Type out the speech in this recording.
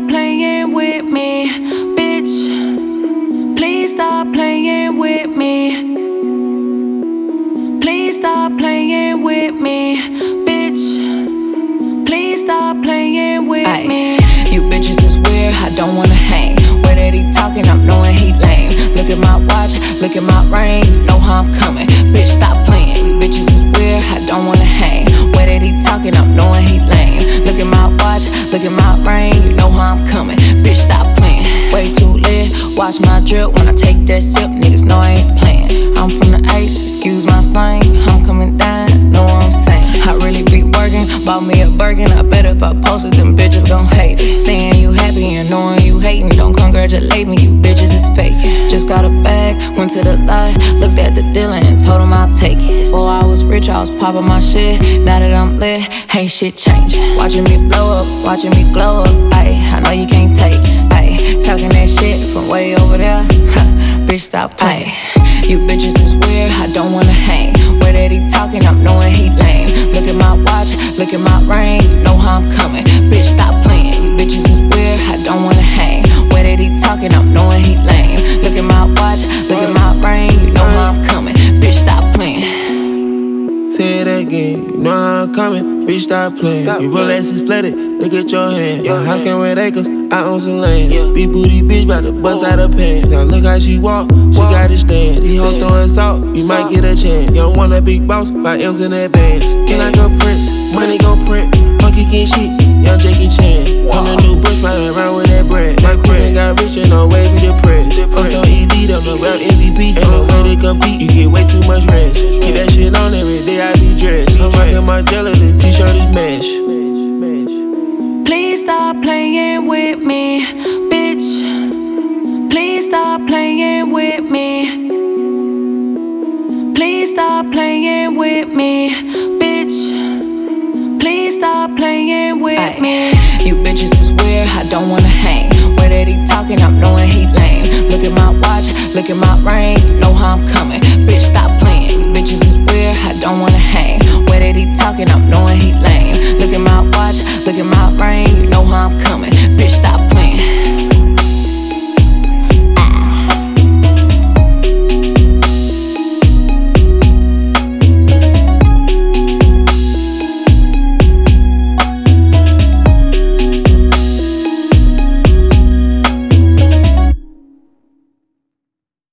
stop playing with me, bitch. Please stop playing with me. Please stop playing with me, bitch. Please stop playing with Ay, me. You bitches is weird, I don't wanna hang. Way that he talking, I'm knowing he lame. Look at my watch, look at my ring, you know how I'm coming. Bitch, stop playing. You bitches is weird, I don't wanna hang. Way that he talking, I'm knowing he lame. Look at my watch, look at my ring, I'm coming. Bitch, stop playing. Way too lit, watch my drip when I take that sip. Niggas know I ain't playing. I'm from the H, excuse my slang. I'm coming down, know what I'm saying. I really be working, bought me a Birkin. I bet if I post it, them went to the lot, looked at the dealer and told him I'll take it. Before I was rich, I was popping my shit. Now that I'm lit, ain't shit changing. Watching me blow up, watching me glow up. Ayy, I know you can't take. Ayy, talking that shit from way over there. Huh, Bitch, stop playing. You bitches is weird, I don't wanna hang. Where that he talking, I'm knowing he lame. Look at my watch, look at my ring, you know how I'm coming. Bitch, stop playing. You bitches is weird, I don't wanna hang. Way that he talking, I'm knowing he lame. Look at my watch, you know how I'm coming. Bitch, stop playing. Stop Your playing. Rolex is flooded, look at your hand. Your house came with acres, I own some land. Yeah. Big booty bitch, bout to bust out her pants. Now look how she walk, she Walk. got it stand. These hoes throwing salt, you might get a chance. Young want a big boss, five M's in advance. Can I go prince? Money gon' print. Monkey can shit, young Jackie Chan. On the new rap MVP. Ain't no way to compete, you get way too much rest. Keep that shit on every day, I be dressed. I'm rocking my jelly, the t-shirt is mesh. Please stop playing with me, bitch. Please stop playing with me. Please stop playing with me, bitch. Please stop playing with me. Ay, Look at my ring, know how I'm coming. Bitch, stop playing. You bitches is weird, I don't wanna hang. Where did he talking? I'm knowing he lame. Look at my watch, look at my ring, you know how I'm coming. Bitch, stop